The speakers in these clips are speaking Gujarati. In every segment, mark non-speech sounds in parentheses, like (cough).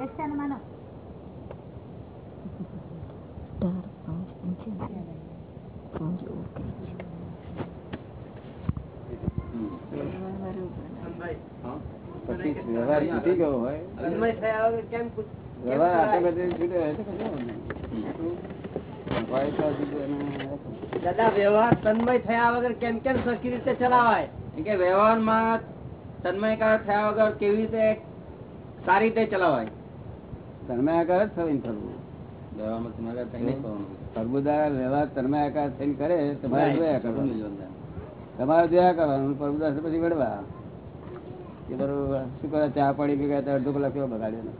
બેસતા માનો ચાર પાંચ અંશે પાંચ ઓકે છે પછી વ્યવહાર છૂટી ગયો હોય તન્મય થયા વગર કેમ પૂછ- કેમ વ્યવહાર કરાય? આટલે બધે છૂટ્યો હોય તો કશો વાંધો નહીં. હોય તો હજુ એનું દાદા વ્યવહાર તન્મય થયા વગર કેમ કેમ સરખી રીતે ચલાવાય કેમ કે વ્યવહારમાં તન્મયકાર થયા વગર કેવી રીતે સારી રીતે ચલાવાય તન્મયાકાર જ થઈને ફરવું. પ્રભુદાર વ્યવહાર તન્મયાકાર થઈને કરે તમારે જોયા કરવાનું. તમારે જોયા કરવાનું પ્રભુદાસ પછી વળવા. એ બરોબર. શું કરે? ચા પાણી ભેગા તો અડધો કલાક કેવો બગાડ્યો ને?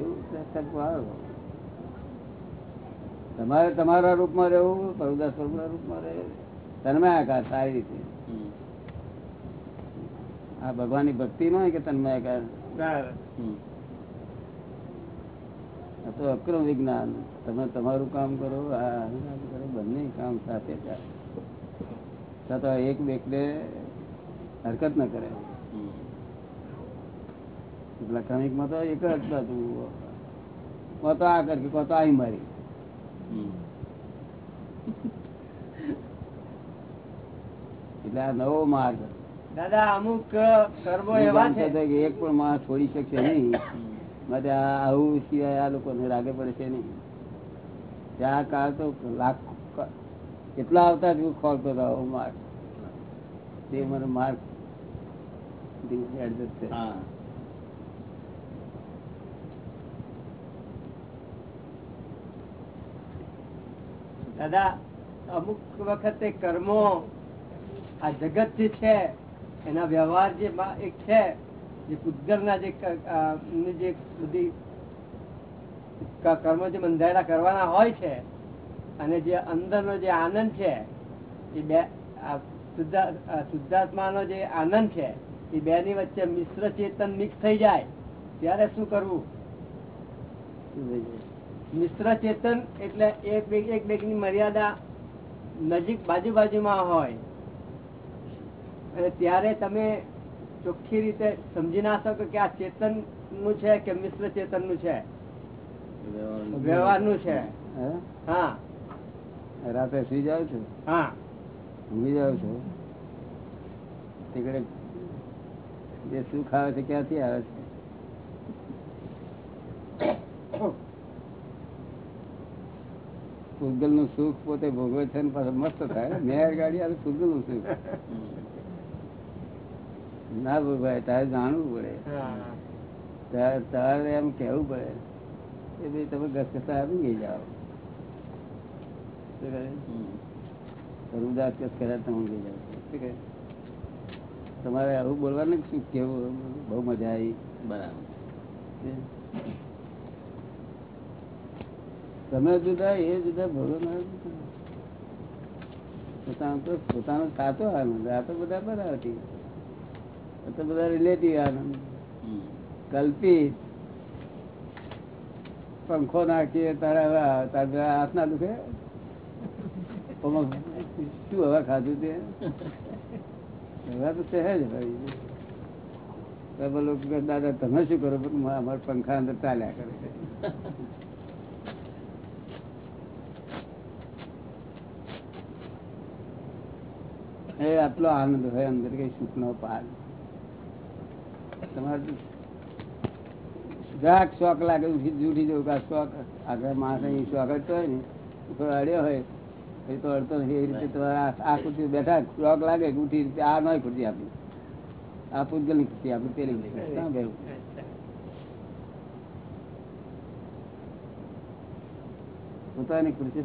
એવું આવ્યો તમારે તમારા રૂપમાં રહેવું પ્રભુદાસ પ્રભુના રૂપમાં રહે તન્મયાકાર સારી રીતે. આ ભગવાનની ભક્તિ નો કે તન્મયાકાર તો અક્રમ વિજ્ઞાન તમે તમારું કામ કરો આ કરો બંને કામ સાથે છતાં એક બેકડે હરકત ન કરે. પેલા ક્રમિકમાં તો એક જ હતું. કો તો આ કર કો તો આઈ મારી. એટલે આ નવો માર્ગ. દાદા અમુક કર્મો એવા છે. એક પણ માણસ છોડી શકશે નહીં. માટે આવું સિવાય આ લોકોને રાગે પડે છે નહીં. ત્યાં કાળ તો લાખ કેટલા આવતા જ ખોલતો હતો હું માર્ક તે મને માર્ક એડજસ્ટ દાદા અમુક વખતે કર્મો આ જગત જે છે એના વ્યવહાર જે મા- એક છે. જે પૂતગલના જે ની જે બધી કર્મ જે બંધાયેલા કરવાના હોય છે, અને જે અંદરનો જે આનંદ છે, એ બે શુદ્ધાત્માનો જે આનંદ છે, એ બે ની વચ્ચે મિશ્ર ચેતન મિક્સ થઈ જાય, ત્યારે શું કરવું? મિશ્ર ચેતન એટલે એક બે, એક બેગની મર્યાદા નજીક બાજુ બાજુમાં હોય, અને ત્યારે તમે ચોખ્ખી રીતે સમજી ના શકો કે આ ચેતનનું છે કે મિશ્ર ચેતનનું છે? વ્યવહારનું છે. હા? રાતે સુઈ જાવ છો? હા. ઊંઘી જાવ છો? તીકડે જે સુખ આવે છે ક્યાંથી આવે છે? (coughs) પૂગલનું સુખ પોતે ભોગવે છે ને પાછું મસ્ત થાય મેર ગાડી આવે પૂગલનું સુખ. (laughs) ના ભોગવાય તારે જાણવું પડે. તારે તારે એમ કેવું પડે કે ભાઈ તમે ગસગસા આવી ગઈ જાઓ. તમે તમારે આવું બોલવાનું શું કેવું? બહુ મજા આવી. બરાબર. તમે જુદા એ જુદા ભગવાન પોતાનો તો પોતાનો સાચો આનંદ. આ તો બધા બરાબર તો બધા રિલેટિવ આનંદ કલ્પિત. પંખો નાખીએ તારા તારા હાથ ના દુખે શું હવા ખાધું તે? હવા તો સહેજ ભાઈ. બોલો દાદા તમે શું કરો? અમારા પંખા અંદર ચાલ્યા કરે. છે એ આટલો આનંદ હોય અંદર કઈ સુખ નો પાર તમારે જરાક શોખ લાગે ઉઠી ઉઠી જવું કે શોખ, આગળ માણસ અહીં શોખ અડતો હોય ને થોડો અડ્યો હોય એ તો અડતો એ રીતે તમારે આ કુર્તી બેઠા શોખ લાગે ઉઠી રીતે આ નય કુર્તી આપી. આ પૂજગલની ખુરશી આપી, પેલી ક્યાં બેવું પોતાની ખુરશી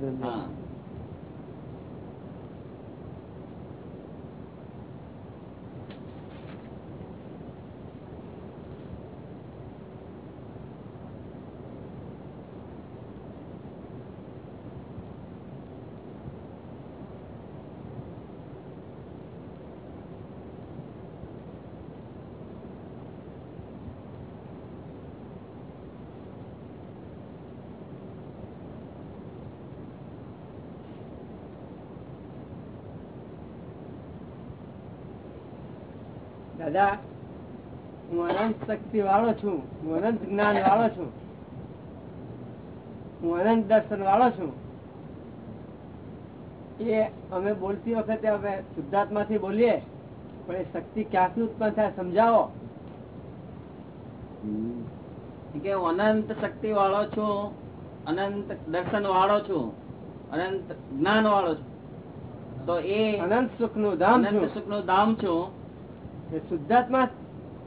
દાદા હું અનંત શક્તિ વાળો છું હું અનંત જ્ઞાન વાળો છું. હું અનંત દર્શન વાળો છું. એ અમે બોલતી વખતે અમે શુદ્ધાત્માથી બોલીએ પણ એ શક્તિ ક્યાંથી ઉત્પન્ન થાય સમજાવો. કે હું અનંત શક્તિ વાળો છું અનંત દર્શન વાળો છું અનંત જ્ઞાન વાળો છું. તો એ અનંત સુખનું ધામ અનંત સુખનું ધામ છું એ શુદ્ધાત્મા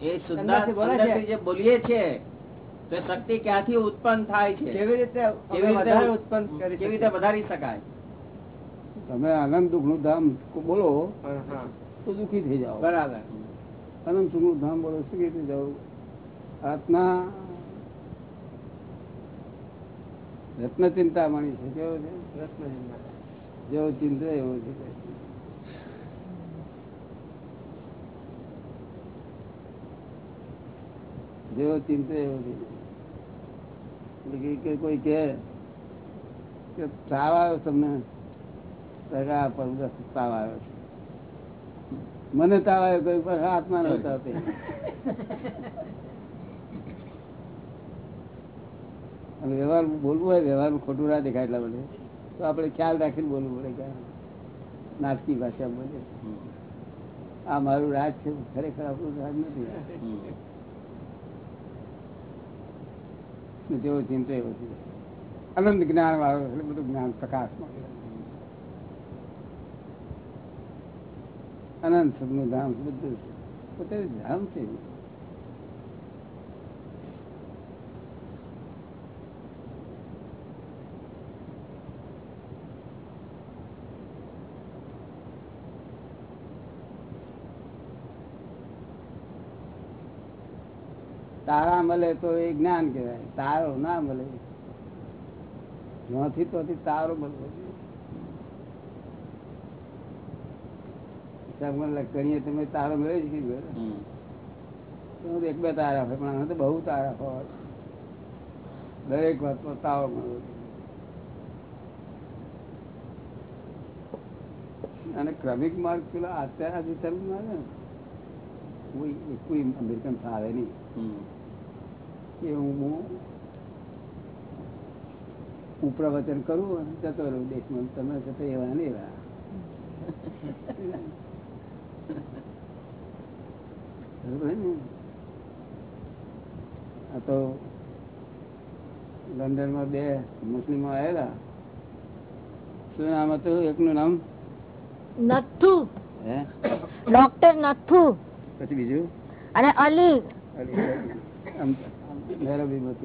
એ શુદ્ધાત્મા છે. જે બોલીએ છીએ તો શક્તિ ક્યાંથી ઉત્પન્ન થાય છે? કેવી રીતે કેવી રીતે ઉત્પન્ન કેવી રીતે વધારી શકાય? તમે આનંદ દુઃખનું ધામ બોલો હા, હા. તો દુઃખી થઈ જાઓ. બરાબર. આનંદ સુખનું ધામ બોલો સુખી થઈ જાઓ? આત્મા રત્ન ચિંતામણી છે. કેવો છે? રત્નજીમાં. જેવો ચિંતા એવો છે. જેવો ચિંતે એવો કે- કોઈ કે તાવ આવ્યો તમને? સગા પર તાવ આવ્યો મને તાવ આવ્યો કોઈ પણ આત્મા નહોતા વ્યવહાર બોલવું હોય વ્યવહાર ખોટું ના દેખાય એટલા બધે તો આપણે ખ્યાલ રાખીને બોલવું પડે કે નાટકી ભાષા બોલે. આ મારું રાજ છે ખરેખર આપણું રાજ નથી. ને જેવો ચિંતો એવો છે. અનંત જ્ઞાન વાળો એટલે બધું જ્ઞાન પ્રકાશમાં. અનંત સબનું ધામ બધું પોતે ધામ છે. તારા મળે તો એ જ્ઞાન કહેવાય તારો ના મળે નથી તો તારો મળે કરીએ તમે તારો મળે છે કે. તો એક બે તારા હોય પણ તો બહુ તારા હોય દરેક વાતમાં તારો મળવો જોઈએ. અને ક્રમિક માર્ગ પેલા અત્યારે જે ચાલુ ને કોઈ કોઈ અમેરિકન ફાવે નહીં. કે હું હું પ્રવચન કરું અને જતો રહું દેશમાં. તમે જતો એવા ને એવા. ને? આ તો લંડનમાં બે મુસ્લિમો આવેલા શું નામ હતું એકનું નામ? નથુ. હે? ડોક્ટર નથુ. પછી બીજું? અને અલી.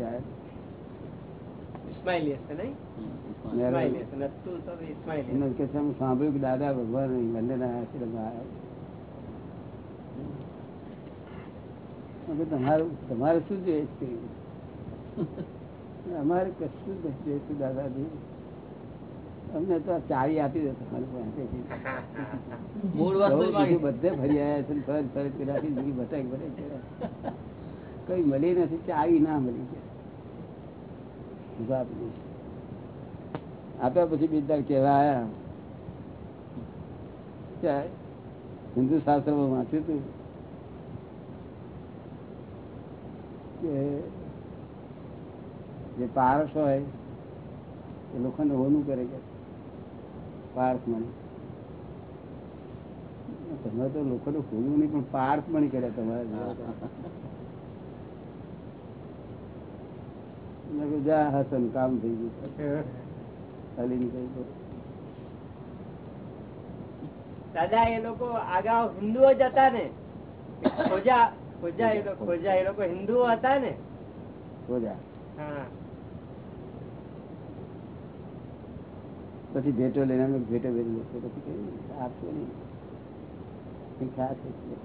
આયા ઇસ્માઇલી હશે નહીં? હમ. ઇસ્માઇલી. હશે. નથુ તો ઇસ્માઇલી એમને કે છે, સાંભળ્યું કે દાદા ભગવાન મેં કીધું, તમારું તમારે શું જોઈએ છે અમારે કશું જ જોઈએ છે દાદાજી. અમને તો આ ચાવી આપી દે તમારી. બીજું બધે ફરી આવ્યા છે ને ફર ફર કરી બતાવી જિંદગી ભટક ભટક કર્યા. કઈ મળી નથી ચાવી ના મળી હું આપ્યા પછી બીજા કેવા કે હિન્દુ શાસ્ત્રમાં વાંચ્યું હતું કે જે પારસ હોય એ લોકોને હોનું કરે કે પાર્થ મણી. તમે તો લોકોને હોનું નહીં, પણ પાર્થ મણી કર્યા તમારા જેવા તો. મેં કીધું, જા હસન કામ થઈ ગયું. નીકળી ગયો. દાદા એ લોકો આગળ હિન્દુઓ જ હતા ને? ખોજા ખોજા એ લોકો ખોજા એ લોકો હિન્દુઓ હતા ને? હા. પછી ભેટો લઈને અમે ભેટો ભેટી લેશે પછી કહ્યું, આપશો નહીં. ખાસ એટલે.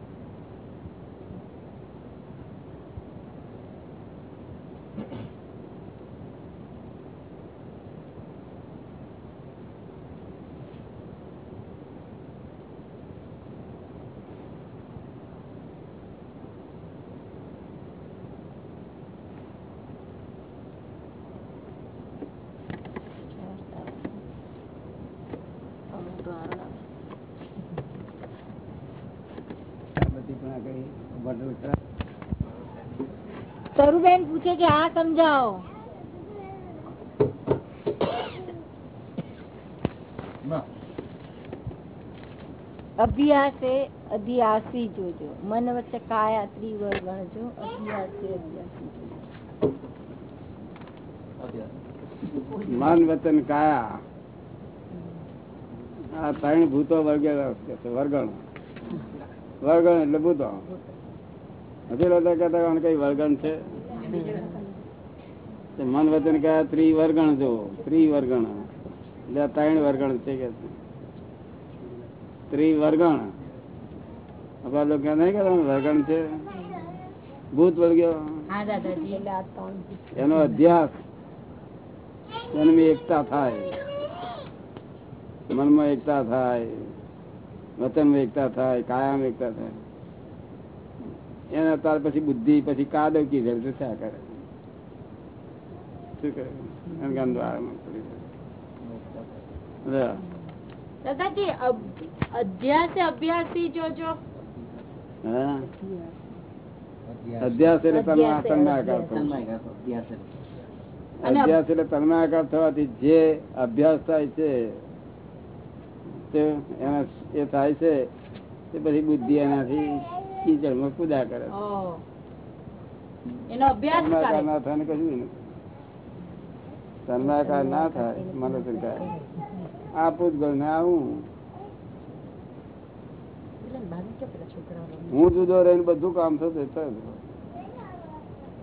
આ બધી પણ આગળ બટન ખરા છે આ સમજાવો. અભ્યાસે અભ્યાસી જોજો. મન વચ્ચે કાયા ત્રિવર ગણજો. અભ્યાસે અભ્યાસી જોજો. મન વચન કાયા. આ ત્રણ ભૂતો વર્ગેલા વર્ગણ. વર્ગણ એટલે ભૂતો. લોકો કહેતા કઈ વર્ગણ છે? મન વચન કયા ત્રી વર્ગણ જો ત્રિવર્ગણ. એટલે ત્રણ વર્ગણ છે કે ત્રી વર્ગણ આપણા લોકો નહીં કે વર્ગણ છે. ભૂત વર્ગ્યો એનો અધ્યાસ એની એકતા થાય. મનમાં એકતા થાય. વચનમાં એકતા થાય. કાયમ એકતા થાય. એના તાર પછી બુદ્ધિ પછી કાદવકી કી જાય કરે. શું કરે. દાદાજી અધ્યાસે અભ્યાસી અધ્યાસ એટલે અભ્યાસ એટલે. તન્માયાકાર થવાથી જે અભ્યાસ થાય છે તે એના એ થાય છે તે પછી બુદ્ધિ એનાથી કીચડમાં કુદા કરે છે. ના થાય કશું ના થાય આ પૂતગળ ને હું જુદો રહીને બધું કામ થતું પછી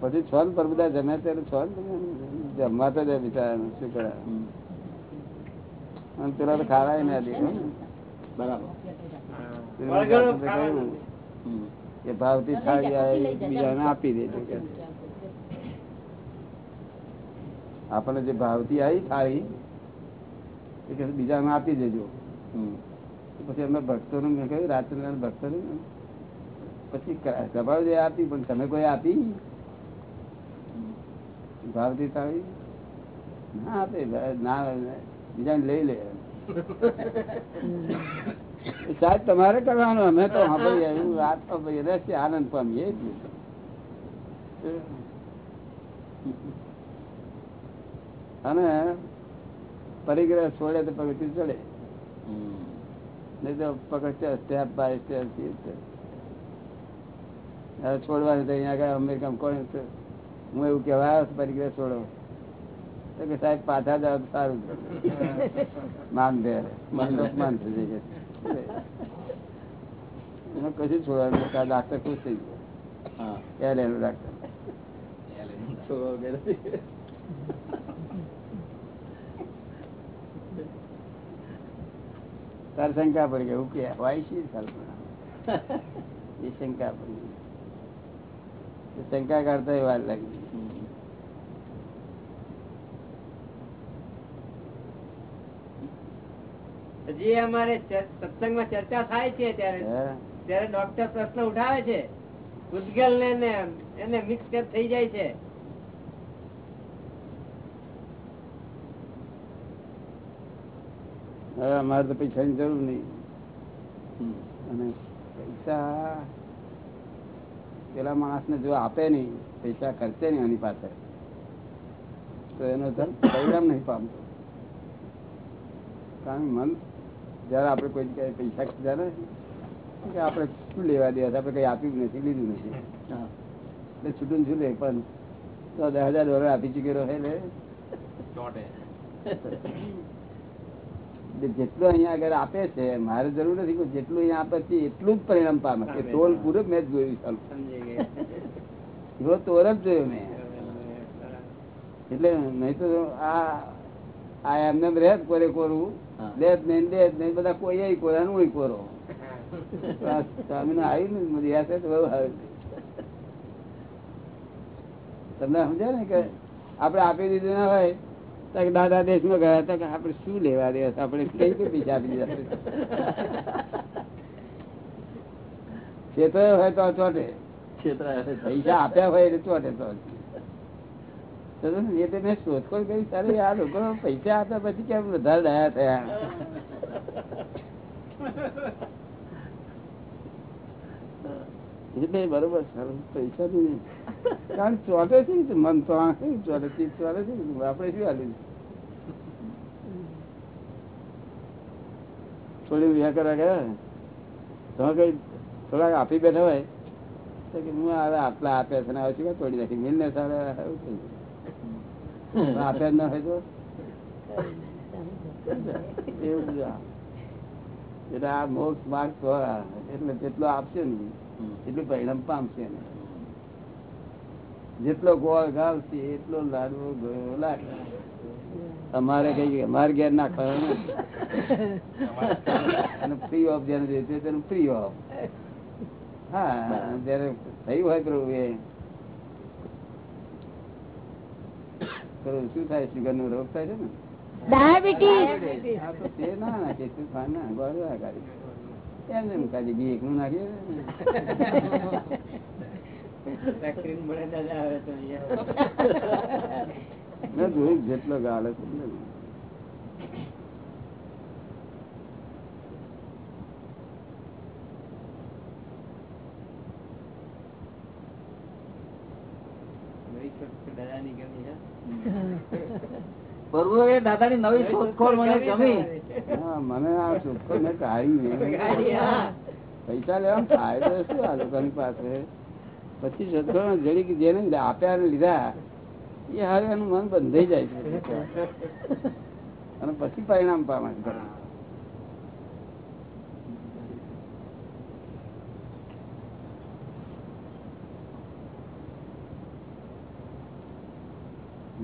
પછી ને પર બધા જમે ત્યારે છો ને જમવા તો જાય બિચારા શું કરે અને પેલા તો ખાવાય ના દે બરાબર. એ ભાવથી થાળી આવે બીજાને આપી દેજો કે. આપણને જે ભાવથી આવી થાળી એ કે બીજાને આપી દેજો. હમ. પછી અમે ભક્તો મેં કહ્યું રાત્રે ભક્તો પછી સભાવ જે આપી પણ તમે કોઈ આપી? ભાવથી થાળી ના આપે ના બીજાને લઈ લે. (laughs) સાહેબ તમારે કરવાનું અમે તો સાંભળીએ સાંભળીએ આનંદ પામીએ અને પરિગ્રહ છોડે તો પગથી ચડે. નહીં તો પગથ સ્ટેપ બાય સ્ટેપ હવે છોડવાનું તો અહીંયા આગળ અમેરિકામાં કોણ? હું એવું કહેવા આવ્યો છું, પરિગ્રહ છોડો તો કે સાહેબ પાછા જાવ સારું. માન ભેર માન થઈ જાય એમાં કશું છોડવાનું તારા ડાક્ટર ખુશ થઈ ગયો. હા. એલ એનું ડાક્ટર. તાર શંકા પડી ગઈ. કે હોય છે એ શંકા પડી શંકા કાઢતા વાર લાગી હજી અમારે સત્સંગમાં ચર્ચા થાય છે ત્યારે? ત્યારે ડોક્ટર પ્રશ્ન ઉઠાવે છે. ભૂતગલ ને ને એને મિક્સ થઈ જાય છે. હવે અમારે તો પૈસાની જરૂર નહીં. અને પૈસા પેલા માણસને જો આપે નહીં પૈસા ખર્ચે નહીં એની પાસે તો એનો ધન (coughs) પરિણામ નહીં પામતો. કારણ મન જયારે આપણે કોઈ પૈસા કીધા ને કે આપણે શું લેવા દેવા? આપણે કઈ આપ્યું નથી લીધું નથી. એટલે છૂટું ને લે પણ તો દસ હજાર ડોલર આપી ચૂકેલો હે એટલે જેટલું અહીંયા આગળ આપે છે મારે જરૂર નથી કે જેટલું અહીંયા આપે છે એટલું જ પરિણામ પામે કે તોલ પૂરું મેં જ જોયું એવો તોર જ જોયો મેં. એટલે નહીં તો આ આ એમને રહે જ કોરે કોરું. હા. નહીં દે નહીં બધા કોઈ કોરાનું કોરો. (laughs) સ્વામી સ્વામીને આવ્યું ને યાદ તો બહુ આવે તમને સમજાય ને કે આપડે આપી દીધું ના હોય દાદા દેશમાં ગયા હતા કે આપડે શું લેવા દે આપણે કઈ કઈ પૈસા આપી દીધા છેતો (laughs) હોય તો ચોટે. છેતરાયા પૈસા આપ્યા હોય એટલે ચોટે તો. ને? શોધખોળ કરી, તારે આ લોકો પૈસા આપ્યા પછી કેમ વધારે ડાયા થયા? બરોબર સર, પૈસા નહીં. કારણ ચોટે છે મન તો ચોટે ચીજ ચોટે છે આપણે શું હાલ્યું થોડી વ્યા કરવા ગયા તો કઈ થોડાક આપી બેઠા હોય, તો કે હું આટલા આપ્યા છે ને આવે છે તોડી નાખી? મિલને સારા એવું થઈ. આપ્યા ના હોય તો? એવું એટલે આ મોક્ષ માર્ગ એટલે જેટલો આપશે ને એટલું પરિણામ પામશે ને. જેટલો ગોળ ગાવશે એટલો લાડવો ગયો લાગે અમારે કઈ અમારે ઘેર નથી. અને ફ્રી ઓફ જેને જોઈતું તેનું ફ્રી ઓફ હા જયારે થયું હોય પ્રભુ એ પેલું શું થાય? સુગર નો રોગ થાય છે ને? ડાયાબિટીસ. હા તો તે ના નાખે શું ખાય ના ગોળ કાઢી એમ એમ કાઢી બી એકનું નાખીએ ને. મેં જોયું જેટલો ગાળે છે (laughs) એ દાદાની નવી શોધખોળ મને ગમી મને આ ચોખ્ખો મેં કાઢી પૈસા લેવા ફાયદો શું આ લોકોની પાસે? પછી જતો જડી જેને આપ્યા અને લીધા એ હવે એનું મન બંધાઈ જાય છે. (laughs) અને પછી પરિણામ પામે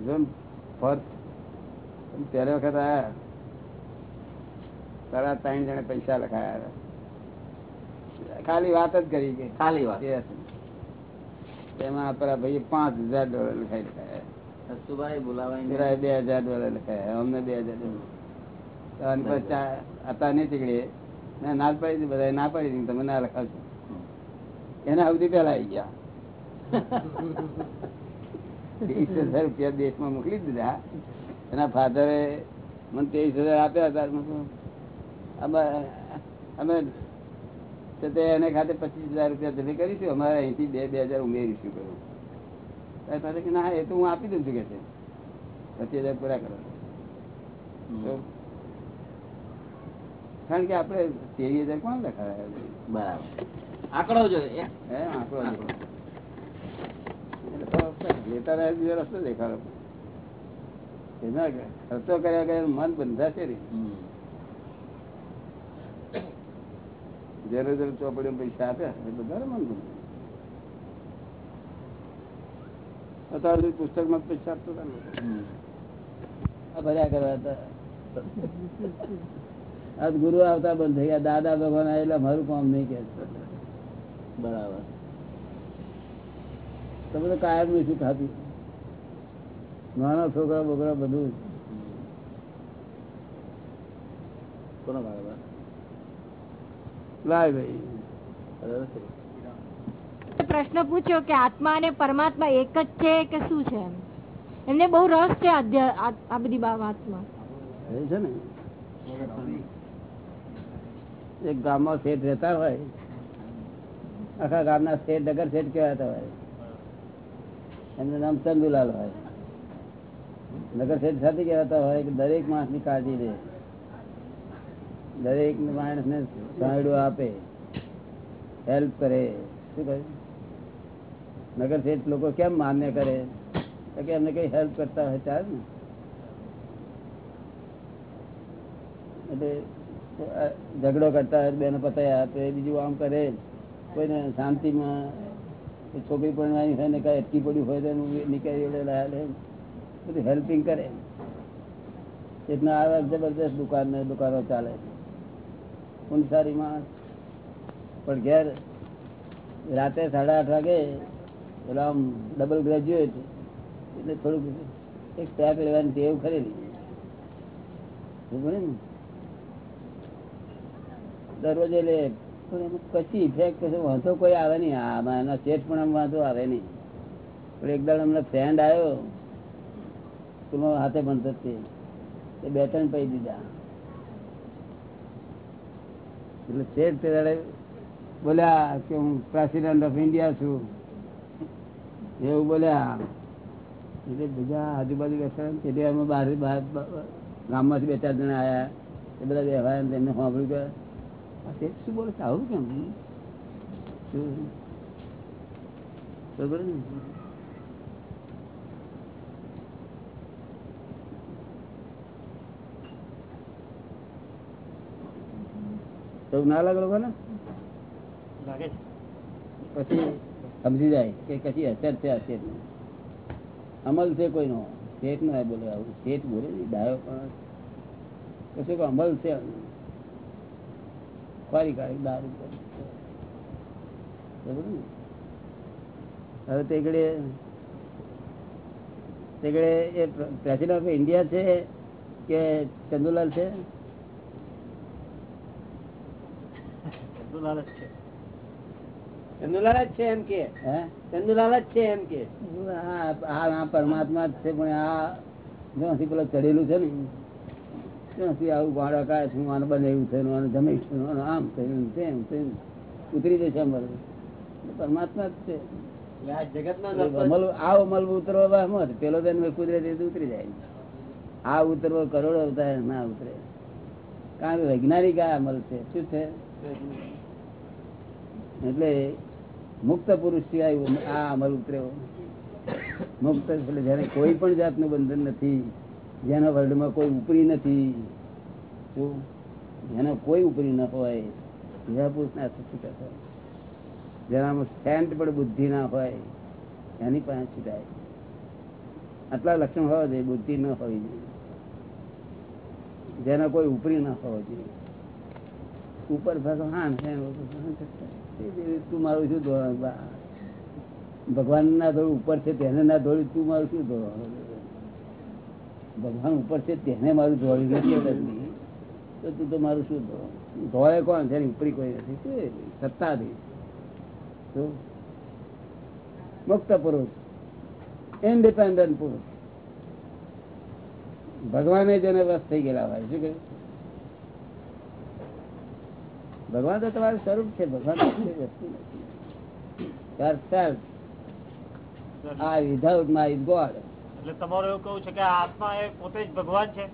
જેમ ફર્સ્ટ ત્યારે વખત આયા. તારા ત્રણ જણે પૈસા લખાયા ખાલી વાત જ કરી કે ખાલી વાત. તેમાં આપણા ભાઈ પાંચ હજાર ડોલર લખાઈ લખાયા. સસુભાઈ બોલાવાય પેલા બે હજાર ડોલર લખાયા. અમને બે હજાર ડોલર. હતા નહીં તીકડે. ના ના પાડી બધા ના પાડી દીધી. તમે ના લખાવશો. એના સુધી પેલા આવી ગયા. (laughs) ત્રીસ હજાર રૂપિયા દેશમાં મોકલી દીધા. એના ફાધરે મને ત્રેવીસ હજાર આપ્યા હતા. અમે તે એને ખાતે પચીસ હજાર રૂપિયા જમે કરીશું અમારે અહીંથી બે બે હજાર ઉમેરીશું કહ્યું તારે કે ના એ તો હું આપી દઉં છું કે છે. પચીસ હજાર પૂરા કરો. કારણ કે આપણે તેવીસ હજાર કોણ લખાયા બરાબર. આંકડો જોઈએ. હે આંકડો જો. લેતા રહ્યા બીજો રસ્તો દેખાડો. એના ખર્ચો કર્યા કર્યા મન બંધાશે ને. જયારે જરૂર ચોપડીઓ પૈસા આપ્યા બધાને મન બંધ અત્યાર સુધી પુસ્તકમાં જ પૈસા આપતો હતા ભર્યા કરવા હતા. આજ ગુરુ આવતા બંધ થઈ ગયા. દાદા ભગવાન આવેલા મારું કામ નહીં કે બરાબર. તમે તો કાયમ શું ખાતું નાના છોકરા બોકરા બધું. લાય ભાઈ. પ્રશ્ન પૂછ્યો કે આત્મા અને પરમાત્મા એક જ છે કે શું છે એમ? એમને બહુ રસ છે આ બધી વાતમાં. છે ને. એક ગામમાં શેઠ રહેતા હોય. આખા ગામના શેઠ નગર શેઠ કહેવાતા હોય. એમનું નામ ચંદુલાલ હોય. નગર શેઠ સાથે કહેવાતા હોય કે દરેક માણસની કાળજી લે. દરેક માણસને સાંયડું આપે. હેલ્પ કરે. શું કહે? નગર શેઠ લોકો કેમ માન્ય કરે? કે એમને કઈ હેલ્પ કરતા હોય ચાલ ને. એટલે ઝઘડો કરતા હોય, બેનો તો એ બીજું આમ કરે. કોઈને શાંતિમાં છોકરી પરણવાની હોય ને કઈ અટકી પડ્યું હોય તો નીકળી લે. હેલ્પિંગ કરે. એટલા આવે જબરદસ્ત દુકાન ને દુકાનો ચાલે ઊંચારી માણસ. પણ ઘેર રાતે સાડા આઠ વાગે એટલે આમ ડબલ ગ્રેજ્યુએટ એટલે થોડુંક એક પેક લેવાની ટેવ ખરેલી. ને? દરરોજે લે પણ કશી ઇફેક્ટ કશો, વાંધો કોઈ આવે નહીં. આમાં એના શેઠ પણ આમ વાંધો આવે નહીં. પણ એક દાડ અમને ફ્રેન્ડ આવ્યો સ્કૂલમાં હાથે ભણતો તે એ બે ત્રણ પૈ દીધા. એટલે શેઠ તે દાડે બોલ્યા કે હું પ્રેસિડેન્ટ ઓફ ઇન્ડિયા છું. એવું બોલ્યા. એટલે બીજા આજુબાજુ બેઠા એટલે અમે બહાર ગામમાંથી બે ચાર જણા આવ્યા એ બધા વ્યવહાર તેમને સાંભળ્યું કે શું બોલે છે આવું કેમ? શું બરોબર ને એવું ના લાગે લાગે પછી સમજી જાય કે કશી અસર છે અસર અમલ છે કોઈનો? શેઠ ના બોલે આવું શેઠ બોલે ડાયો પણ. કશું અમલ છે? ખોરી કાઢી દારૂ? હવે તે ઘડીએ એ પ્રેસિડેન્ટ ઓફ ઇન્ડિયા છે કે ચંદુલાલ છે? ચંદુલાલ જ છે. ચંદુલાલ જ છે એમ કે? ચંદુલાલ જ છે એમ કે? આ આ- આ પરમાત્મા જ છે પણ આ પેલો ચડેલું છે ને ત્યાંથી આવું ભાડા કાય છું આને બનાવ્યું છે આને જમી આને આમ થયું તેમ થયું. ઉતરી જશે અમલ પરમાત્મા જ છે. આ અમલ ઉતરવા વહેમત પેલો બેન કુદરતી ઉતરી જાય. આ ઉતરવો કરોડો અવતાર ના ઉતરે. કારણ કે વૈજ્ઞાનિક આ અમલ છે. શું છે? એટલે મુક્ત પુરુષ સિવાય આ અમલ ઉતર્યો. મુક્ત એટલે જયારે કોઈ પણ જાતનું બંધન નથી. જેના વર્લ્ડમાં કોઈ ઉપરી નથી. જેનો કોઈ ઉપરી ન હોય એવા પુરુષ ના છૂટા જેનામાં સેન્ટ પણ બુદ્ધિ ના હોય એની પાસે છૂટાય. આટલા લક્ષણ હોવા જોઈએ બુદ્ધિ ન હોવી જોઈએ. જેના કોઈ ઉપરી ના હોવો જોઈએ. ઉપર ભગવાન છે, તું મારું શું ધોરણ? ભગવાન ના ધોરણ ઉપર છે તેને ના ધોળી તું મારું શું ધોરણ? ભગવાન ઉપર છે, તેને મારું ધોળ્યું નથી તો તું તો મારું શું ધોળે? કોણ? છે ઉપરી કોઈ નથી. સત્તાધીશ. મુક્ત પુરુષ, ઇન્ડિપેન્ડન્ટ પુરુષ. ભગવાને જેને વસ થઈ ગયેલા હોય. શું કહ્યું ભગવાન તો તમારું સ્વરૂપ છે. ભગવાન આ વિધાઉટ માય ગોડ એટલે તમારું એવું કહું છે કે આત્મા એ પોતે જ ભગવાન છે?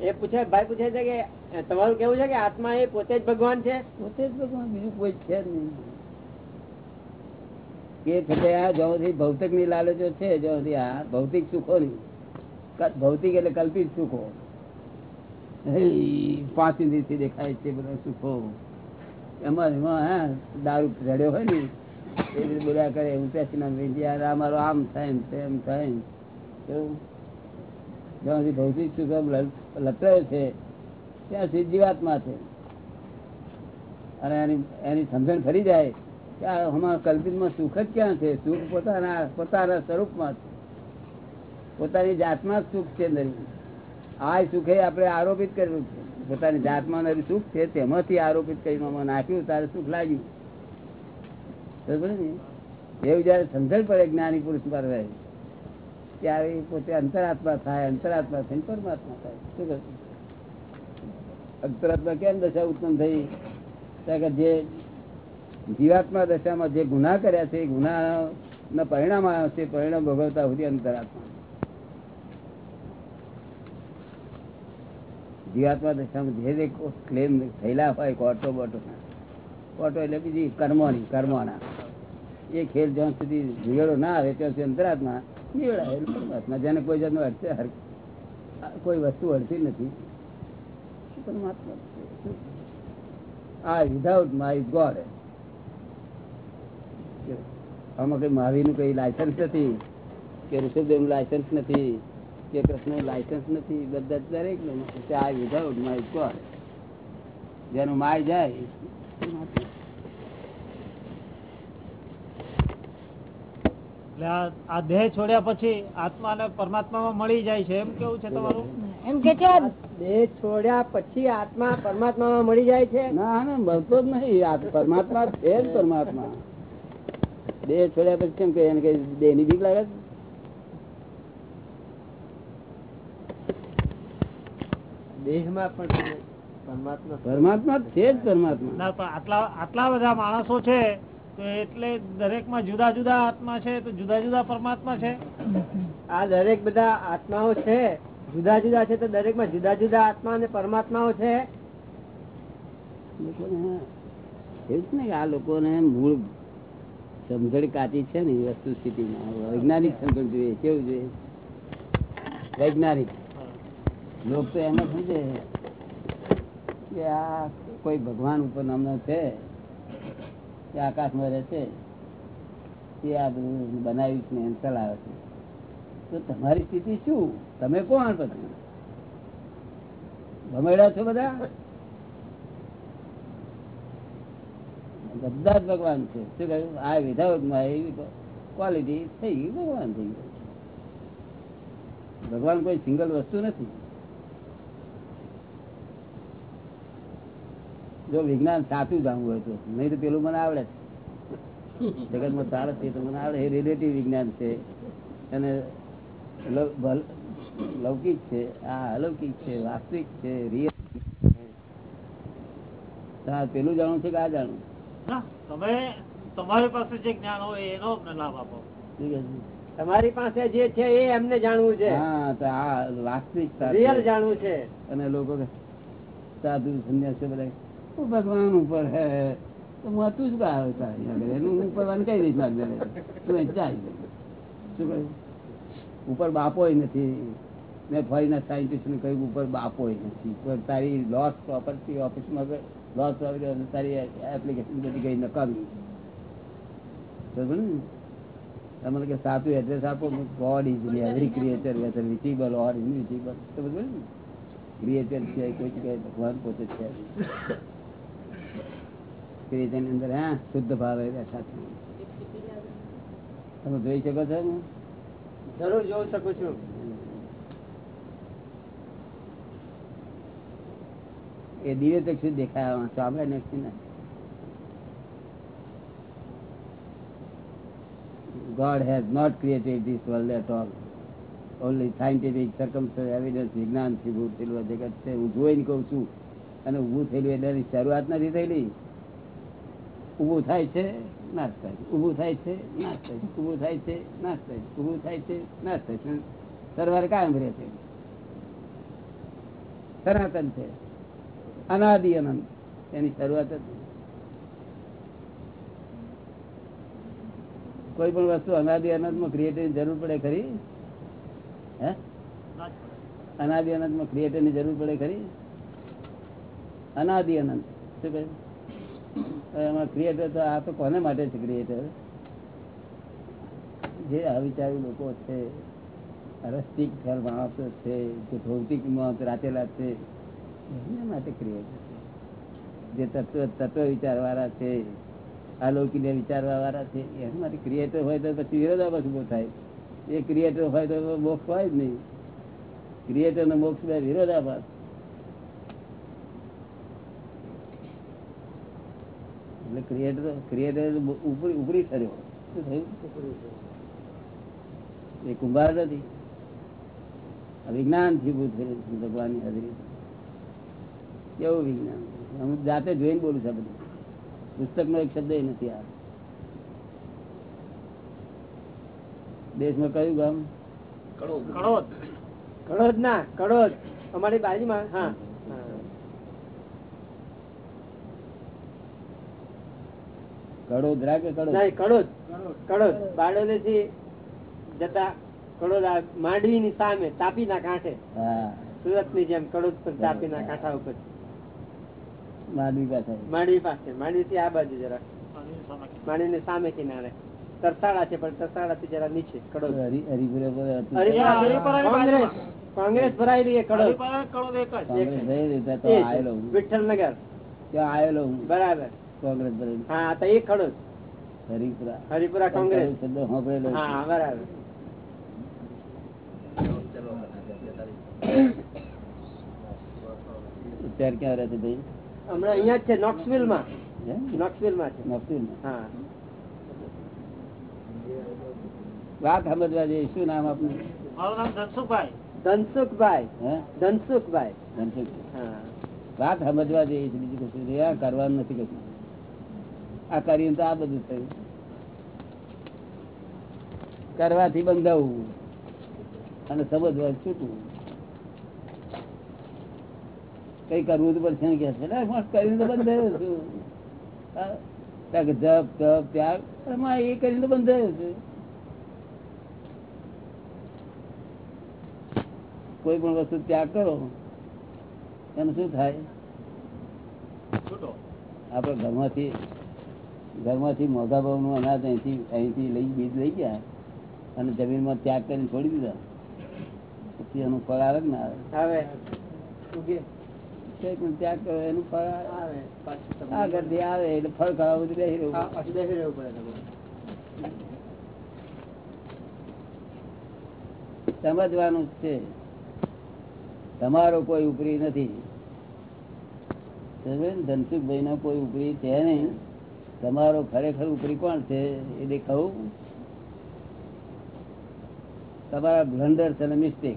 એ પૂછે ભાઈ પૂછે છે કે તમારું કેવું છે કે આત્મા એ પોતે જ ભગવાન છે? પોતે જ ભગવાન બીજું કોઈ છે જ નહીં. કે છતાં આ જ્યાંથી ભૌતિકની લાલચો છે જ્યાંથી આ ભૌતિક સુખો ની. ભૌતિક એટલે કલ્પિત સુખો. પાંચ ઇન્દ્રિયથી દેખાય છે બધા સુખો. એમાં એમાં હા દારૂ રડ્યો હોય ને બોલ્યા કરે, હું પેસીના વિદ્યા અમારો આમ થાય ને તેમ થાય ને એવું. જ્યાંથી ભૌતિક સુખ લતરાયો છે ત્યાંથી જીવાત્મા છે. અને એની એની સમજણ ફરી જાય કે આ કલ્પિતમાં સુખ જ ક્યાં છે? સુખ પોતાના પોતાના સ્વરૂપમાં છે. પોતાની જાતમાં સુખ છે નહીં આ સુખે આપણે આરોપિત કર્યું છે. પોતાની જાતમાં નરી સુખ છે, તેમાંથી આરોપિત કરીને નાખ્યું, તારે સુખ લાગ્યું. ને એવું જયારે સમજણ પડે જ્ઞાની પુરુષ પર ત્યારે પોતે અંતરાત્મા થાય, અંતરાત્મા થઈને પરમાત્મા થાય. શું કહે અંતરાત્મા કેમ દશા ઉત્પન્ન થઈ? જે જીવાત્મા દશામાં જે ગુના કર્યા છે, એ ગુના ના પરિણામ આવ્યા છે, પરિણામ ભોગવતા સુધી અંતરાત્મા. જીવાત્મા દશામાં જે જે ક્લેમ થયેલા હોય કોર્ટો બોટો કોર્ટો એટલે બીજી કર્મોની, કર્મોના. એ ખેલ જ્યાં સુધી નિવેડો ના આવે, ત્યાં સુધી અંતરાત્મા નિવેડાય. પરમાત્મા જેને કોઈ જાતનો અડચે કોઈ વસ્તુ અડતી નથી. પરમાત્મા આ વિધાઉટ માય ગોડ આમાં કઈ મહાવીરનું કઈ લાયસન્સ નથી, કે ઋષભદેવનું લાયસન્સ નથી, કે કૃષ્ણનું લાયસન્સ નથી, બધા દરેક આ વિધાઉટ માય ગોડ જેનું માય જાય એ પરમાત્મા. એટલે આ આ દેહ છોડ્યા પછી આત્મા અને પરમાત્મામાં મળી જાય છે. એમ કેવું છે તમારું? એમ કે છે દેહ છોડ્યા પછી આત્મા પરમાત્મામાં મળી જાય છે? ના ના મળતો જ નહીં. પરમાત્મા છે જ પરમાત્મા. દેહ છોડ્યા પછી કેમ કે એને કઈ દેહની બીક લાગે છે? દેહમાં પણ પરમાત્મા પરમાત્મા છે જ પરમાત્મા. આટલા આટલા બધા માણસો છે તો એટલે દરેકમાં જુદા જુદા આત્મા છે તો જુદા જુદા પરમાત્મા છે. આ દરેક બધા આત્માઓ છે જુદા જુદા છે તો દરેકમાં જુદા જુદા આત્મા અને પરમાત્માઓ છે. લોકોને એવું ને આ લોકોને મૂળ સમજણ કાચી છે ને વસ્તુ સ્થિતિમાં. વૈજ્ઞાનિક સમજણ જોઈએ કેવું જોઈએ? વૈજ્ઞાનિક. લોક તો એમ સમજે કે આ કોઈ ભગવાન ઉપર નામનો છે. કે આકાશમાં રહે છે, એ આ બધું બનાવ્યું છે ચલાવે છે તો તમારી સ્થિતિ શું? તમે કોણ પછી ભમેડા છો બધા? બધા જ ભગવાન છે. શું કહ્યું? આ વિધાઉટ એવી ક્વોલિટી થઈ ગઈ, ભગવાન થઈ ગયું ભગવાન કોઈ સિંગલ વસ્તુ નથી. જો વિજ્ઞાન સાચું જાણવું હોય તો. નહીં તો પેલું મને આવડે. છે જગતમાં સારસ છે તો મને આવડે. એ રિલેટિવ વિજ્ઞાન છે. અને લૌકિક છે. આ અલૌકિક છે વાસ્તવિક છે રિયલ પેલું જાણવું છે કે આ જાણવું તમે તમારી પાસે જે જ્ઞાન હોય એનો અમને લાભ આપો. છે? તમારી પાસે જે છે એ એમને જાણવું છે. હા તો આ વાસ્તવિક રિયલ જાણવું છે. અને લોકો કે સાધુ સંન્યાસી બધા "ઓ ભગવાન ઉપર હે, તો હું તું જ તારી એનું ઉપર કઈ રીત લાગે તું જાય શું કહ્યું? ઉપર બાપોય નથી. મેં ફરીના સાયન્ટિસ્ટને કહ્યું ઉપર બાપોય નથી. તારી લોસ પ્રોપર્ટી ઓફિસમાં લોસ પ્રોપર્ટી તારી એપ્લિકેશન બધી ગઈ નકામી. તમને કે સાચું એડ્રેસ આપો God is every creature whether visible or invisible સમજ ને? ક્રિએચર છે કોઈ જગ્યાએ ભગવાન પોતે છે ક્રિએચરની અંદર હા? શુદ્ધ ભાવે બેઠા છે તમે જોઈ શકો છો ને? જરૂર જોઈ શકું છું. એ દિવ્ય ચક્ષુ દેખાય ચામડા નથી ને. God has not created this world at all. Only scientific circumstantial evidence વિજ્ઞાનથી ભૂત થયેલું જગત છે. હું જોઈને કહું છું. અને ઊભું થયેલું એટલે શરૂઆત નથી થયેલી. ઊભું થાય છે નાશ થાય. છે ઉભું થાય છે નાશ થાય. છે ઉભું થાય છે નાશ થાય. છે ઉભું થાય છે નાશ થાય. છે સરવારે કાયમ રહે છે. સનાતન છે. અનાદિ અનંત. એની શરૂઆત જ કોઈ પણ વસ્તુ અનાદિ અનંતમાં ક્રિએટરની જરૂર પડે ખરી? હે. અનાદિ અનંતમાં ક્રિએટર જરૂર પડે ખરી? અનાદિ અનંત. શું હવે એમાં ક્રિએટર તો આ તો કોને માટે છે ક્રિએટર જે અવિચારી લોકો છે રસ્તિક ઘર માણસો છે, જે ભૌતિકમાં રાચેલા છે, એમના માટે ક્રિએટર જે તત્વ તત્વ વિચાર વાળા છે, અલૌકિક વિચારવા વાળા છે, એના માટે ક્રિએટર હોય તો પછી વિરોધાભાસ ઊભો થાય. એ ક્રિએટર હોય તો મોક્ષ હોય જ નહીં. ક્રિએટર નો મોક્ષ વિરોધાભાસ એટલે ક્રિએટર ક્રિએટર ઉપરી ઉપરી ઠર્યો શું થયું? એ કુંભાર નથી. આ વિજ્ઞાનથી ઉભું થયેલું ભગવાનની હાજરી. કેવું વિજ્ઞાન? હું જાતે જોઈને બોલું છું બધું. પુસ્તક નો એક શબ્દ નથી આ. દેશમાં કયું ગામ? કડોદ કડોદ ના કડોદ અમારી બાજુમાં હા હા. કડોદરા કે કડોદ? નહીં કડોદ. કડોદ. બારડોલી થી જતા કડોદ માંડવી ની સામે તાપી ના કાંઠે. હા. સુરતની જેમ કડોદ પર તાપી ના કાંઠા ઉપર. માંડવી પાસે. માંડવી પાસે. માંડવી થી આ બાજુ જરા. માંડવી ની સામે કિનારે તરસાડા છે પણ તરસાડા થી જરા નીચે કડોદ. કોંગ્રેસ ભરાયેલી એ કડોદ. કડોદ રહી. હું. વિઠ્ઠલનગર. ત્યાં આવેલો બરાબર. કોંગ્રેસ ભરેલી. હા તો એ કડોદ હરિપુરા. હરિપુરા કોંગ્રેસ. શબ્દ સાંભળેલો હા બરાબર. અત્યારે ક્યાં રહે છે ભાઈ? હમણાં અહીંયા જ છે નોક્સવિલમાં નોક્સવિલમાં છે. નોકરીમાં. હા. વાત સમજવા જઈએ. શું નામ આપનું? મારું નામ ધનસુખભાઈ. ધનસુખભાઈ. હે? ધનસુખભાઈ. ધનસુખ. હા. વાત સમજવા જઈએ બીજું કશું. કરવાનું નથી કશું? આ કરીને તો આ બધું થયું. કરવાથી બંધાવવું અને સમજવા છૂટવું. કઈ કરવું તો પડશે કે છે ને હું કરીને તો બંધાયો છું. જપ તપ ત્યાગ એમાં એ કરીને તો બંધાયો છે. કોઈ પણ વસ્તુ ત્યાગ કરો એનું શું થાય? આપડે ઘરમાંથી ઘરમાંથી મોઘા ભાવનું અનાજ અહીંથી અહીંથી લઈ બીજ લઈ ગયા અને જમીનમાં ત્યાગ કરીને છોડી દીધા. પછી એનું ફળ આવે ને આવે? આવે. ઉગે. કંઈ પણ ત્યાગ કરો એનું ફળ આવે? આવે. પાછું તમને- આગળથી આવે એટલે ફળ ખાવા બધું બેસી હા, બેસી રહેવું પડે સમજવાનું છે. તમારો કોઈ ઉપરી નથી. ધનસુખભાઈ નો? કોઈ ઉપરી છે નહીં. તમારો ખરેખર ઉપરી કોણ છે એ દેખાવું તમારા બ્લન્ડર છે મિસ્ટેક.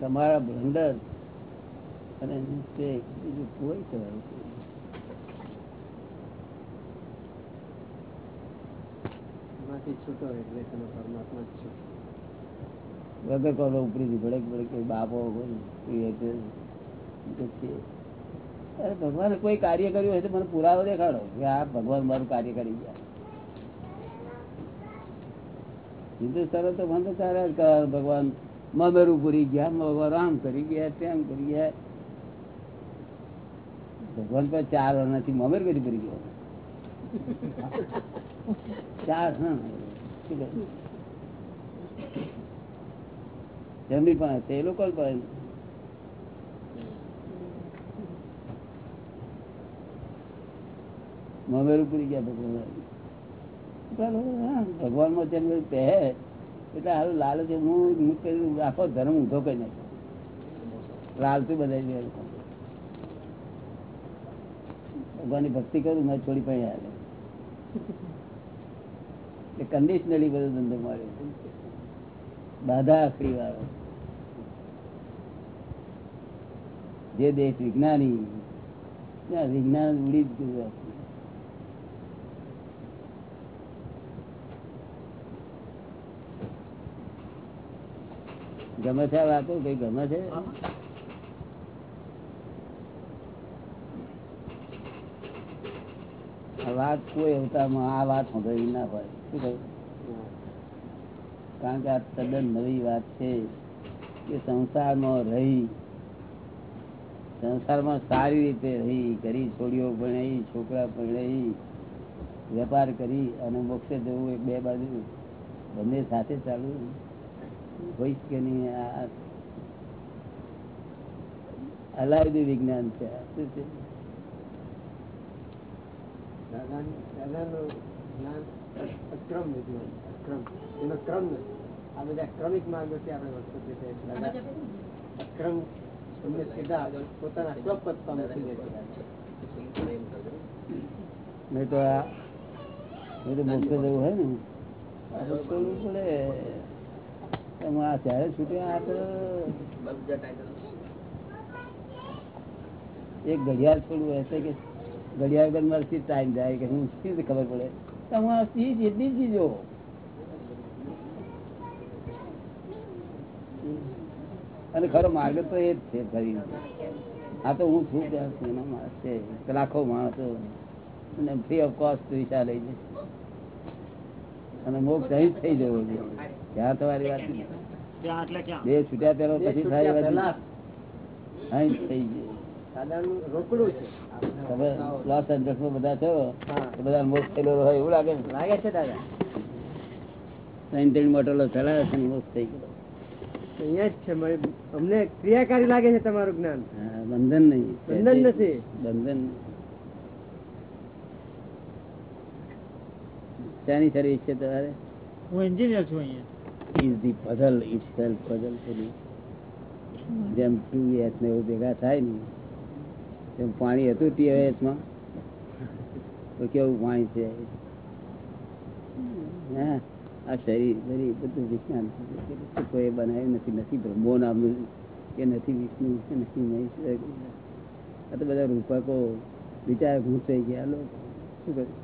તમારા બ્લન્ડર અને મિસ્ટેક. બીજું કોઈ કહેવાય વગર કોનો ઉપરી બાપો કોઈ. અરે ભગવાન કોઈ કાર્ય કર્યું હોય તો મને પુરાવો દેખાડો કે આ ભગવાન મારું કાર્ય કરી ગયા. હિન્દુસ્તાન તો મને તો તારે જ કહેવાનું ભગવાન મમેરું પૂરી ગયા ભગવાન આમ કરી ગયા, તેમ કરી ગયા. ભગવાન પર ચાર નથી મમેર કરી પૂરી ગયો? ચાર એમની પણ એ લોકો પણ. મમેરું પૂરી ગયા ભગવાન. ચાલો, હા, ભગવાનમાં પહે. એટલે હારું લાલચ હું આખો ધર્મ ઊંધો કરી નાખ્યો. લાલતું બધા ભગવાનની ભક્તિ કરું મેં છોડી પણ આવે. એ કન્ડિશનલી બધો ધંધો મળ્યો બાધા આખરી વાળો. જે દેશ વિજ્ઞાની. ત્યાં વિજ્ઞાન ઉડી જ ગયું આખું. ગમે છે વાતો, કઈ ગમે છે? વાત કોઈ અવતારમાં, આ વાત સાંભળી ના હોય. શું કહ્યું? કારણ કે આ તદ્દન નવી વાત છે કે સંસારમાં રહી, સંસારમાં સારી રીતે રહી, ઘરી છોડીઓ ભણાઈ, છોકરા ભણાઈ, વેપાર કરી અને મોક્ષે જવું એક બે બાજુ બંને સાથે ચાલુ હોય કે નહીં અલાયદું વિજ્ઞાન છે. શું છે? દાદાનું દાદાનું જ્ઞાન અક્રમ વિજ્ઞાન અક્રમ. એનો ક્રમ નથી. આ બધા ક્રમિક માર્ગોથી આપણે વર્ષોથી અક્રમ એમને સીધા પોતાના સ્વપદ પર નહીં તો આ મોક્ષે જવું હોય ને. આ તો પડે. એમાં આ ત્યારે છૂટ્યા એક ઘડિયાળ છોડવું હશે કે ઘડિયાળ વગર મારે ટાઈમ જાય કે હું શી ખબર પડે? અને ખરો માર્ગ તો એ જ છે ફરી. આ તો હું છું ત્યાં છે, લાખો માણસો. અને ફ્રી ઓફ કોસ્ટ વિચાર લઈ જશે અને મોક્ષ સહિત થઈ જવો જોઈએ. ત્યાં તમારી વાત? બે છૂટ્યા પેલો પછી સારી વાત. અહીં થઈ ગયો. ક્રિયાકારી લાગે છે તમારું જ્ઞાન. બંધન નહીં. બંધન નથી. બંધન શાની સર્વિસ છે તમારે? હું એન્જિનિયર છું અહીંયા. Is the puzzle is self puzzle કરી જેમ ટુ એચ ને એવું ભેગા થાય ને તેમ પાણી હતું ટી માં તો કેવું પાણી છે? હા આ શરીર બરી બધું વિજ્ઞાન કોઈ બનાવ્યું નથી નથી બ્રહ્મો નામનું કે નથી વિષ્ણુ કે નથી મહેશ આ તો બધા રૂપકો વિચાર ઘૂંચાઈ ગયા લોકો શું કરે?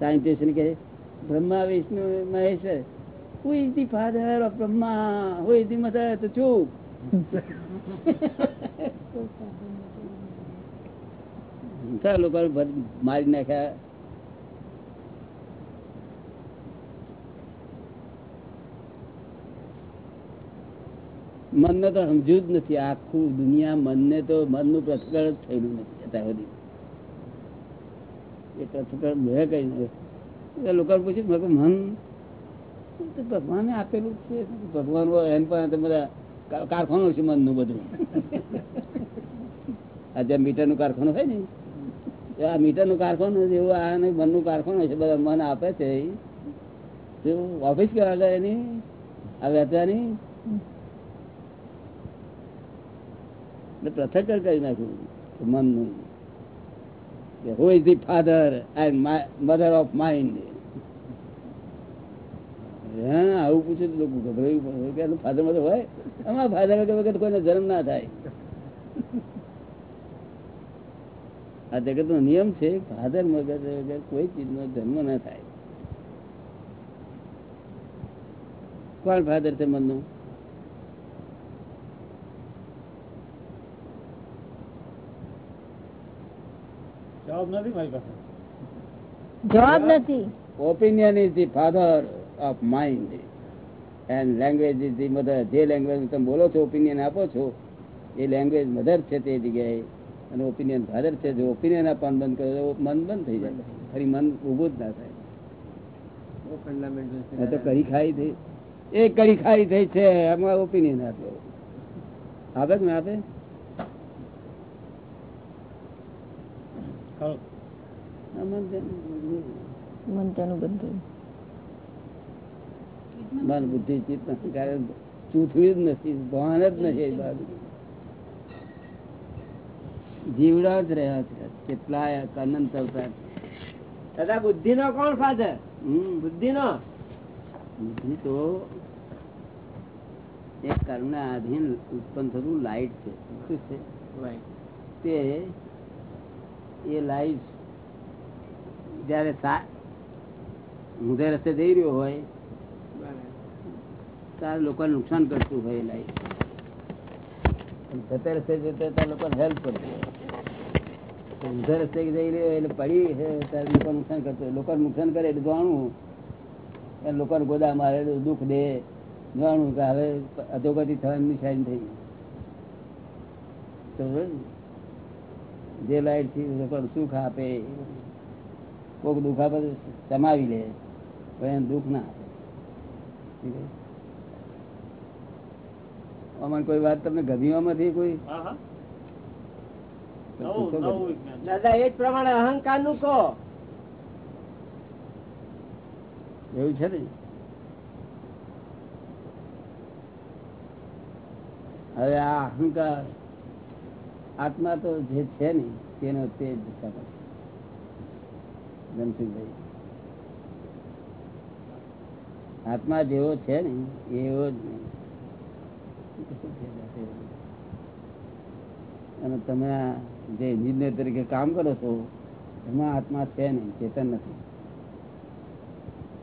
સાયન્ટિસ્ટ કે Brahma, Vishnu is the father of Brahma? Who is the mother? તો ચૂપ લોકો મારી નાખ્યા મનને તો સમજ્યું જ નથી આખું દુનિયા મનને તો મનનું પ્રસ્કરણ જ થયેલું નથી અત્યાર સુધી એ પ્રસ્કરણ બે કઈ નથી લોકો પૂછ્યું મન ભગવાને આપેલું જ છે. ભગવાન એમ પણ બધા કારખાનું છે મનનું બધું. આ જેમ મીટરનું કારખાનું હોય ને આ મીટરનું કારખાનું એવું આ મનનું કારખાનું છે, બધા મન આપે છે ઓફિસ કેવા આગળ એની, આ વેચવાની એટલે પૃથક કરી નાખ્યું, મનનું. Is the father and mother of mind હા આવું પૂછ્યું તો ગભરાયું ફાધર મધર હોય? અમારા ફાધર વગર કોઈને જન્મ ના થાય. આ જગત નો નિયમ છે ફાધર મગર વગર કોઈ ચીજ નો જન્મ ના થાય. કોણ ફાધર છે મનનું? જવાબ નથી મારી પાસે? જવાબ નથી. Opinion is the father of mind and language is the mother જે લેંગ્વેજ તમે બોલો છો ઓપિનિયન આપો છો એ લેંગ્વેજ મધર છે તે જગ્યાએ. અને ઓપિનિયન ફાધર છે જો ઓપિનિયન આપવાનું બંધ કરો તો મન બંધ થઈ જાય. ફરી મન ઊભું જ ના થાય. તો કરી ખાઈ થઈ. એ કરી ખાઈ થઈ છે એમાં ઓપિનિયન આપ્યો આપે કે ને આપે ખરું. આ મન તેનું મન મન બુદ્ધિ ચિત્ત અહંકાર ચૂથવી જ નથી ભાન જ નથી બાજુ. જીવડા જ રહ્યા છે કેટલાય અનંત અવતાર દાદા બુદ્ધિ નો કોણ ફાધર? બુદ્ધિ નો બુદ્ધિ તો એક કર્મના આધીન ઉત્પન્ન થતું લાઈટ છે. શું છે? તે એ લાઈફ જયારે ઊંધે રસ્તે જઈ રહ્યો હોય ત્યારે લોકોને નુકસાન કરતું હોય લાઈફ જતા રસ્તે જતા ત્યાં લોકોને હેલ્પ કરતું હોય. ઊંધા રસ્તે જઈ રહ્યો એટલે પડી છે ત્યારે લોકોને નુકસાન કરતું હોય. લોકોને નુકસાન કરે એટલે જાણવું. લોકોને ગોદા મારે દુઃખ દે. જાણવું કે હવે અધોગતિ થવાની નિશાની થઈ તો જે લાઈટથી સુખ આપે કોઈક દુઃખ આપે સમાવી લે પણ દુઃખ ના આપે. ઠીક કોઈ વાત તમને ગમી આમાંથી કોઈ. દાદા એ જ પ્રમાણે અહંકારનું કહો. એવું છે ને? હવે આ અહંકાર આત્મા તો જે છે ને, તેનો તે દિશા આત્મા જેવો છે ને, એવો જ. અને તમે જે એન્જિનિયર તરીકે કામ કરો છો, એમાં આત્મા છે નહીં ચેતન નથી.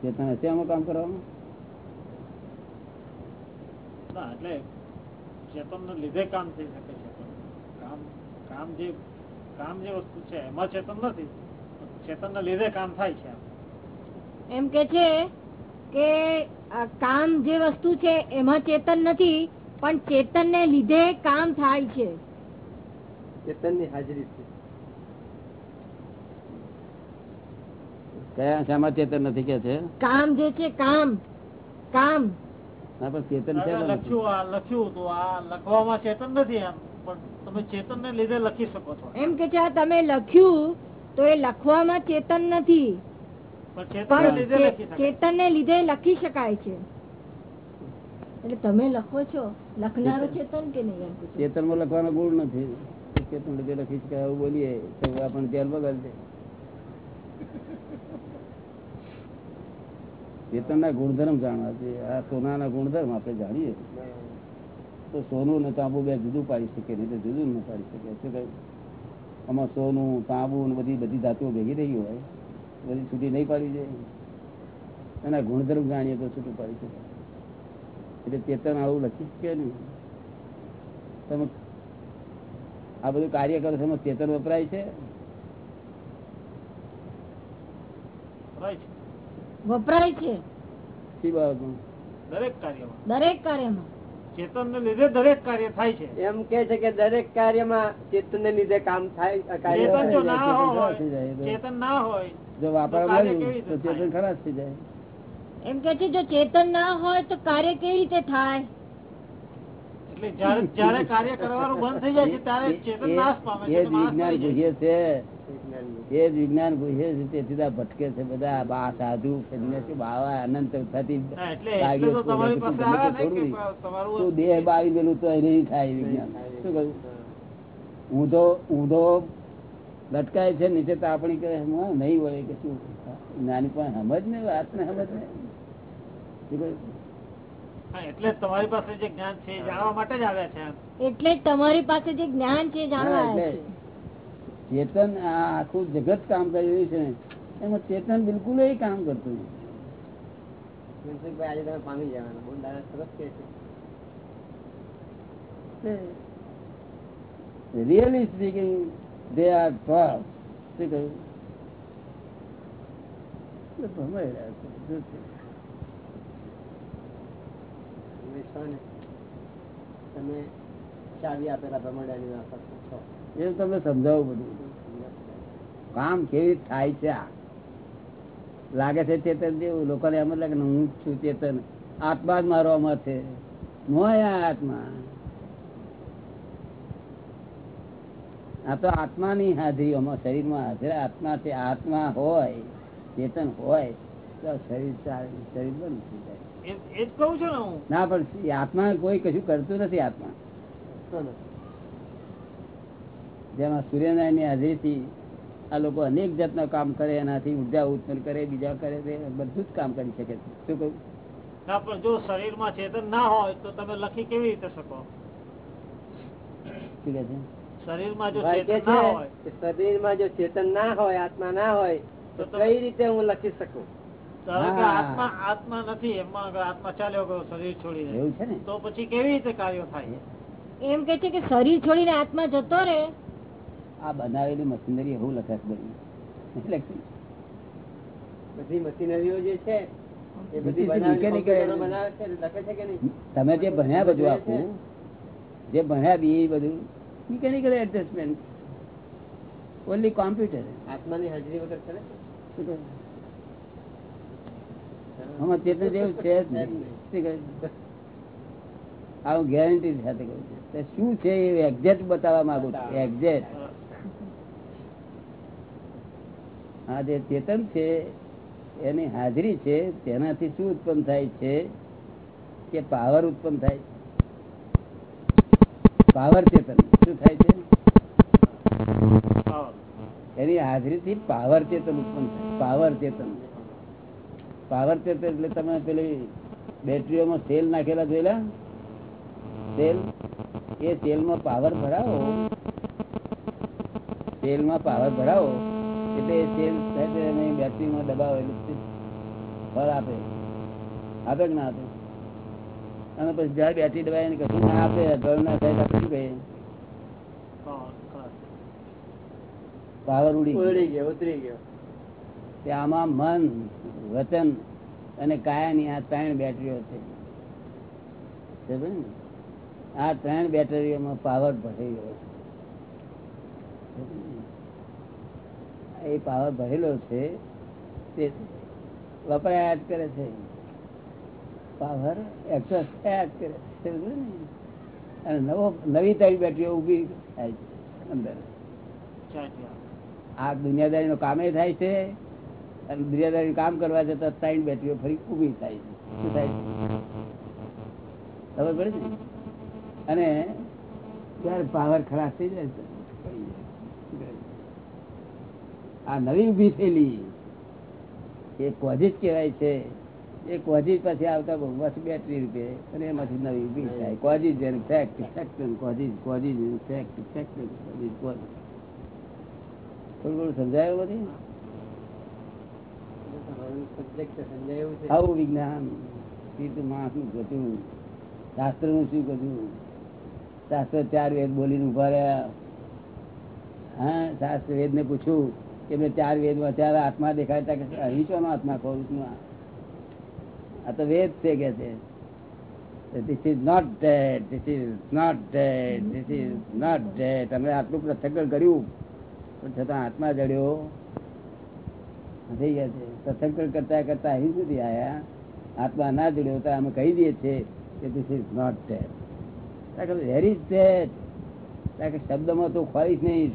ચેતન હશે આમાં કામ કરવાનું? એટલે ચેતન લીધે કામ થઈ શકે છે. કામ કામ જે કામ જે વસ્તુ છે એમાં ચેતન નથી. ચેતન લીધે કામ થાય છે એમ. કે છે કે કામ જે વસ્તુ છે એમાં ચેતન નથી પણ ચેતન ને લીધે કામ થાય છે. ચેતનની હાજરી છે. કયા શામાં ચેતન નથી કે છે? કામ જે છે કામ. કામ. ના પણ ચેતન છે લખ્યું આ લખ્યું તો આ લખવામાં ચેતન નથી એમ. પણ તમે ચેતન ને લીધે લખી શકો છો. એમ કે છે તમે લખ્યું તો એ લખવામાં ચેતન નથી. ચેતન ને લીધે લખી શકાય. ને છે. એટલે તમે લખો છો? લખનારો ચેતન કે નહીં ચેતનમાં ચેતનમાં લખવાનો ગુણ નથી. ચેતન લીધે લખી શકાય એવું બોલીએ તો આપણને ધ્યાન ચેતનના ગુણધર્મ જાણવા છે. આ સોનાના ગુણધર્મ આપણે જાણીએ. તો સોનું ને તાંબુ બે જુદું પાડી શકે નહીં તો જુદું ન પાડી શકે. શું કહ્યું? આમાં સોનું તાંબુ ને બધી બધી ધાતુઓ ભેગી રહી હોય બધી છૂટી નહીં પાડી જાય એના ગુણધર્મ જાણીએ તો છૂટું પાડી શકે. એટલે ચેતન આવું લખી શકે નહીં. તમે આ બધું કાર્ય કરો છો ચેતન વપરાય છે? વપરાય છે. દરેક કાર્યમાં. દરેક કાર્યમાં. ચેતન ને લીધે દરેક કાર્ય થાય છે. એમ કે છે કે દરેક કાર્યમાં ચેતન ને લીધે કામ થાય કાર્ય ચેતન જો ના હોય થઈ જાય. ચેતન ના હોય જો વાપરવા તો કેવી ચેતન ખરાબ થઈ જાય. એમ કે છે જો ચેતન ના હોય તો કાર્ય કેવી રીતે થાય? જ્યારે જ્યારે કાર્ય કરવાનું બંધ થઈ જાય છે ત્યારે ચેતન નાશ પામે છે વિજ્ઞાન થઈ જાય. છે. ગુહ્ય છે એ વિજ્ઞાન ગુહ્ય છે તેથી ભટકે છે બધા બા સાધુ સંન્યાસી બાવા અનંત થતી તો તું દેહ બાવી ગયેલું તો નહીં થાય વિજ્ઞાન. શું કહ્યું? ઊંધો ઊંધો લટકાય છે નીચે તાપણી કરે હમ, નહીં વળે કે શું. નાની પણ સમજ ને વાત ને સમજ ને શું કહ્યું? એટલે તમારી પાસે જે જ્ઞાન છે જાણવા માટે જ આવ્યા છે એટલે તમારી પાસે જે જ્ઞાન છે જાણવા હા, આવ્યા એટલે છે. ચેતન આખું જગત કામ કરી રહ્યું છે એમાં ચેતન બિલકુલ કામ કરતું નથી. આજે તમે પામી જવાના. બહુ સરસ કે છે. Really speaking they are top શું કહ્યું? ભમાઈ રહ્યા છે. શું તમે ચાવી બધું. કામ કેવી થાય છે લાગે છે ચેતન જેવું લોકોને એમ જ લાગે હું છું ચેતન. આત્મા જ મારો અમર છે. આત્મા? આ તો આત્માની હાજરી શરીરમાં હાજર આત્મા છે. આત્મા હોય, ચેતન હોય, તો શરીર શરીર બંધ થઈ જાય. એ એ જ કહું છું ને હું. ના પણ આત્મા કોઈ કશું કરતું નથી આત્મા. જેમાં સૂર્યનારાયણની હાજરીથી આ લોકો અનેક જાતના કામ કરે એનાથી ઊર્જા ઉત્પન્ન કરે બીજા કરે તે બધું જ કામ કરી શકે છે. શું કહ્યું ના પણ જો શરીરમાં ચેતન ના હોય તો તમે લખી કેવી રીતે શકો? કહે શરીરમાં જો ચેતન ના હોય. શરીરમાં જો ચેતન ના હોય આત્મા ના હોય તો કઈ રીતે હું લખી શકું. આત્મા આત્મા નથી આત્મા ચાલ્યો ગયો શરીર છોડીને. એવું છે ને? તો પછી કેવી રીતે કાર્યો થાય? એમ કે છે કે શરીર છોડીને આત્મા જતો રે આ બનાવેલી મશીનરી એવું લખાત છે બધી. મશીનરીઓ જે છે તમે જે ભણ્યા બધું આપું જે ભણ્યા બી એ બધું મિકેનિકલ એડજસ્ટમેન્ટ ઓનલી કોમ્પ્યુટર આત્માની હાજરી વગર ચાલે છે? શું કહે આમાં ચેતન જેવું છે જ નહીં. શું કહે? આ હું ગેરંટી સાથે કહું છું. શું છે એ એક્ઝેક્ટ બતાવવા માંગુ છું. એક્ઝેક્ટ આ જે ચેતન છે એની હાજરી છે તેનાથી શું ઉત્પન્ન થાય છે કે પાવર ઉત્પન્ન થાય પાવર ચેતન. શું થાય છે. એની હાજરીથી પાવર ચેતન ઉત્પન્ન થાય પાવર ચેતન. પાવર ચેતન એટલે તમે પેલી બેટરીઓમાં સેલ નાખેલા જોયેલા? સેલ? એ સેલમાં પાવર ભરાવો. સેલમાં પાવર ભરાવો. એટલે સાથે બેટરીમાં દબાવો એટલે ફળ આપે. આપે કે ના આપે? અને પછી જયારે બેટરી દબાય એને કશું ના આપે ગળ ના થાય આપણે શું કહીએ પાવર ઉડી. ઉતરી ગયો ઉતરી ગયો. કે આમાં મન વચન અને કાયાની આ ત્રણ બેટરીઓ છે. આ ત્રણ બેટરીઓમાં પાવર ભરેલો છે. એ પાવર ભરેલો છે તે વપરાયા જ કરે છે. પાવર એક્સેસ થયા જ કરે છે. અને નવો નવી ત્રણ બેટરીઓ ઊભી થાય છે અંદર. આ દુનિયાદારી નું કામે થાય છે કામ કરવા જતા ત્રણ બેટરીઓ ફરી ઊભી થાય છે. ખબર પડે છે? અને ત્યારે પાવર ખરાબ થઈ જાય આ નવી ઊભી થયેલી, એ પોઝિટ કહેવાય છે. એ કોઝિજ પછી આવતા પછી બેટરી રૂપે અને એમાંથી નવી ઊભી થાય. કોઝિજ જેને fact fact causes causes fact fact causes causes થોડું થોડું સમજાયું બધી? આવું વિજ્ઞાન. માણસનું શાસ્ત્રનું શું ગતું શાસ્ત્ર ચાર વેદ બોલીને ઊભા રહ્યા. હા શાસ્ત્ર વેદને પૂછ્યું કે મેં ચાર વેદમાં ચાર આત્મા દેખાડતા કે અહીં શોનો આત્મા કહું છું આ? તો વેદ છે કે છે? This is not dead this is not dead this is not dead તમે આટલું પ્રસંગ કર્યું. પણ છતાં આત્મા જડ્યો. થઈ ગયા છે. સત્સંગ કરતા કરતા અહીં સુધી આયા. આત્મા ના જોડ્યો તો અમે કહી દઈએ છીએ કે this is not that very dead શબ્દમાં તો ખોઈશ નહીં.